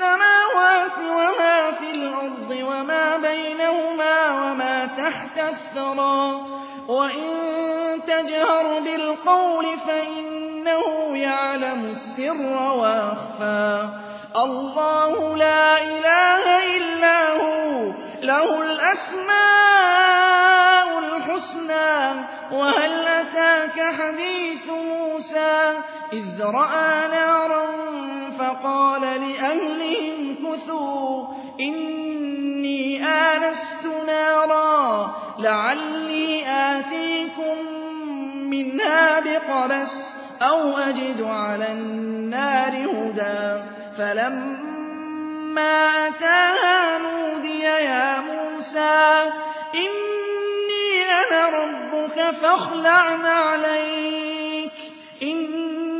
السماوات وما في الأرض وما بينهما وما تحت الثرى. وإن تجهر بالقول فإنه يعلم السر وأخفى. الله لا إله إلا هو له الأسماء الحسنى. وهل أتاك حديث موسى؟ إذ رأى نارا فقال لأهلهم كثوا إني آنست نارا لعلي آتيكم منها بقبس أو أجد على النار هدى. فلما أتاها نودي يا موسى إني أنا ربك فاخلع عليك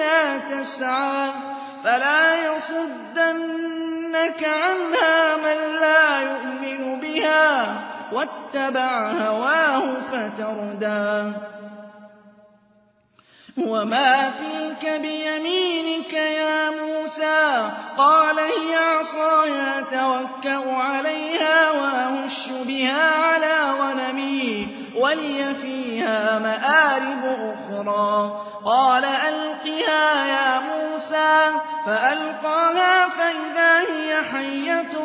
بما تسعى فلا يصدنك عنها من لا يؤمن بها واتبع هواه فتردى. وما تلك بيمينك يا موسى؟ قال هي عصاي أتوكأ عليها وأهش بها على غنمي. ولي فيها مآرب أخرى. قال ألقها يا موسى. فألقاها فإذا هي حية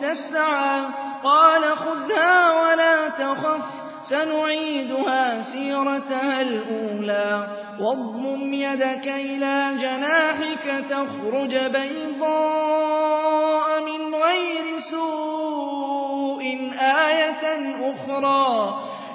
تسعى. قال خذها ولا تخف. سنعيدها سيرتها الأولى. واضمم يدك إلى جناحك تخرج بيضاء من غير سوء آية أخرى.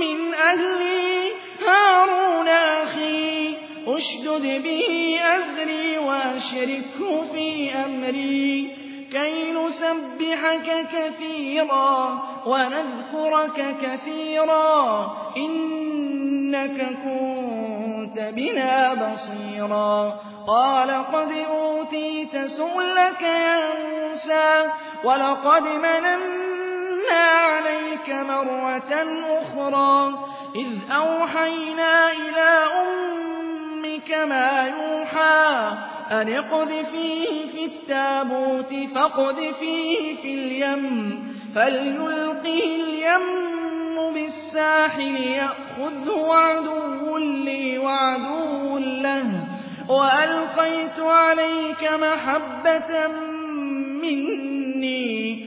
من أهلي هارون أخي أشدد به أزري وأشركه في أمري. كي نسبحك كثيرا ونذكرك كثيرا إنك كنت بنا بصيرا. قال قد أوتيت سؤلك يا موسى ولقد مننا عليك مرة أخرى إذ أوحينا إلى أمك ما يوحى أن اقذفيه في التابوت فاقذفيه في اليم فليلقه اليم بالساحل يأخذه عدو لي وعدو له وألقيت عليك محبة مني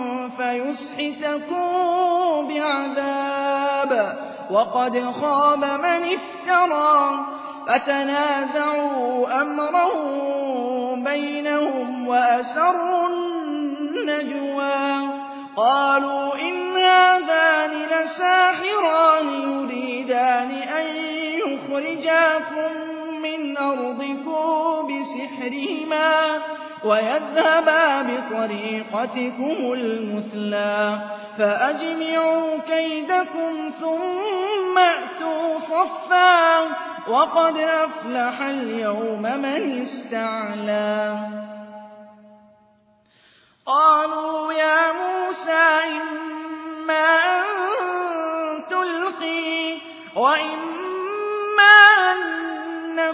فيسحتكم بعذاب وقد خاب من افترى فتنازعوا أمرهم بينهم وأسروا النجوى قالوا إن هذان لساحران يريدان أن يخرجاكم من أرضكم بسحرهما ويذهبا بطريقتكم المثلى فأجمعوا كيدكم ثم أتوا صفا وقد أفلح اليوم من استعلى. قالوا يا موسى إما أن تلقي وإما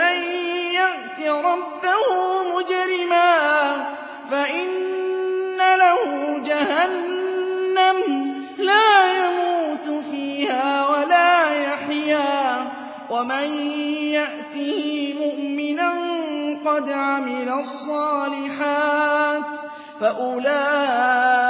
مَن يَأْتِ رَبَّهُ مُجْرِمًا فَإِنَّ لَهُ جَهَنَّمَ لَا يَمُوتُ فِيهَا وَلَا يَحْيَىٰ وَمَن يَأْتِهِ مُؤْمِنًا قَدْ عَمِلَ الصَّالِحَاتِ فَأُولَٰئِكَ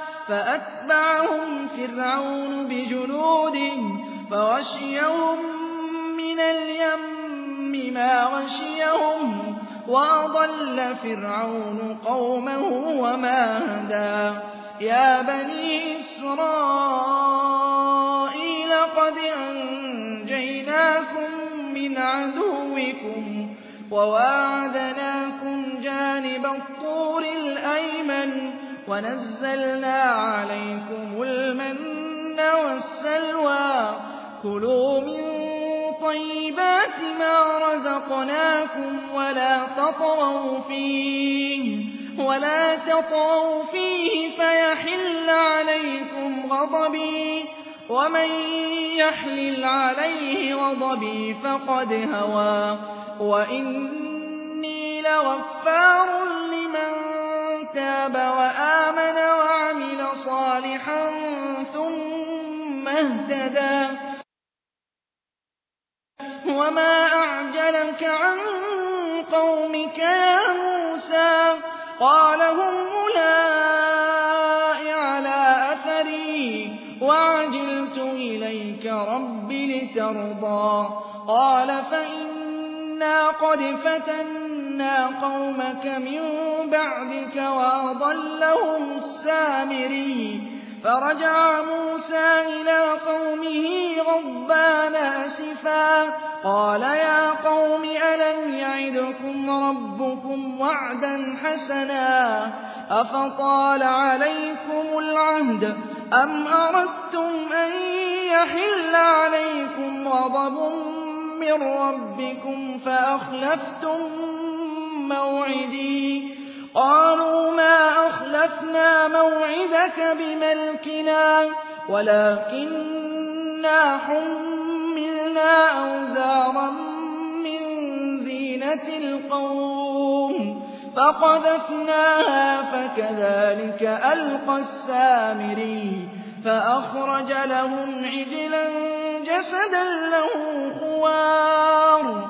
فَأَتْبَعَهُمْ فِرْعَوْنُ بِجُنُودِهِ فَغَشِيَهُم مِّنَ الْيَمِّ مَا غَشِيَهُمْ وَأَضَلَّ فِرْعَوْنُ قَوْمَهُ وَمَا هَدَىٰ. يَا بَنِي إِسْرَائِيلَ قَدْ أَنجَيْنَاكُم مِّنْ عَدُوِّكُمْ وَوَاعَدْنَاكُمْ جَانِبَ الطُّورِ الْأَيْمَنَ وَنَزَّلْنَا عَلَيْكُمُ الْمَنَّ وَالسَّلْوَىٰ. كُلُوا مِن طَيِّبَاتِ مَا رَزَقْنَاكُمْ وَلَا تَطْغَوْا فِيهِ وَلَا تَطْغَوْا فِيهِ فَيَحِلَّ عَلَيْكُمْ غَضَبِي وَمَن يَحْلِلْ عَلَيْهِ غَضَبِي فَقَدْ هَوَىٰ. وَإِنِّي لَغَفَّارٌ لِّمَن تَابَ وَآمَنَ وَعَمِلَ صَالِحًا ثُمَّ اهْتَدَىٰ. وَمَا أَعْجَلَكَ عَن قَوْمِكَ يَا مُوسَىٰ قَالَ هُمْ أُولَاءِ عَلَىٰ أَثَرِي. وَعَجِلْتُ إِلَيْكَ رَبِّ لِتَرْضَىٰ. قَالَ فَإِنَّا قَدْ فَتَنَّا قَوْمَكَ مِن بَعْدِكَ وَأَضَلَّهُمُ السَّامِرِيُّ فَرَجَعَ مُوسَىٰ إِلَىٰ قَوْمِهِ غَضْبَانَ أَسِفًا قَالَ يَا قَوْمِ أَلَمْ يَعِدْكُمْ رَبُّكُمْ وَعْدًا حَسَنًا أَفَطَالَ عَلَيْكُمُ الْعَهْدُ أَمْ أَرَدتُّمْ أَن يَحِلَّ عَلَيْكُمْ غَضَبٌ مِّن رَّبِّكُمْ فَأَخْلَفْتُم مَّوْعِدِي. قَالُوا مَا أَخْلَفْنَا مَوْعِدَكَ بِمَلْكِنَا وَلَٰكِنَّا حُمِّلْنَا أَوْزَارًا مِّن زِينَةِ الْقَوْمِ فَقَذَفْنَاهَا كذلك ألقى السامري فأخرج لهم عجلا جسدا له خوار.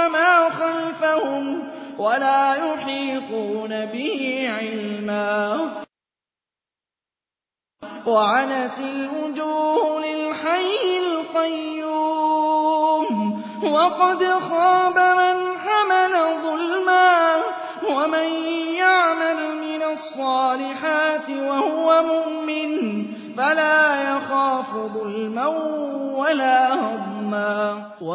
وما خلفهم ولا يحيطون به علما. وعنت الوجوه للحي القيوم وقد خاب من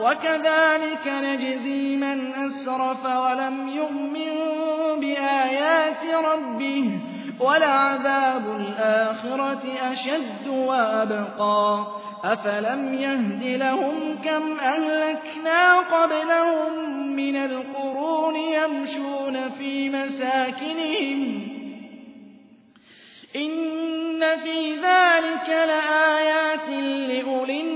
وكذلك نجزي من أسرف ولم يؤمن بآيات ربه ولعذاب الآخرة أشد وأبقى أفلم يهد لهم كم أهلكنا قبلهم من القرون يمشون في مساكنهم إن في ذلك لآيات لأولي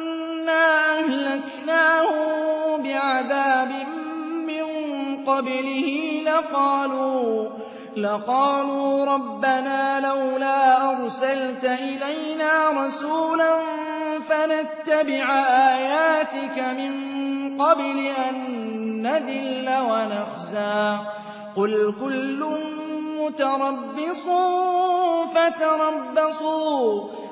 أنا أهلكناهم بعذاب من قبله لقالوا لقالوا ربنا لولا أرسلت إلينا رسولا فنتبع آياتك من قبل أن نذل ونخزى قل كل متربص فتربصوا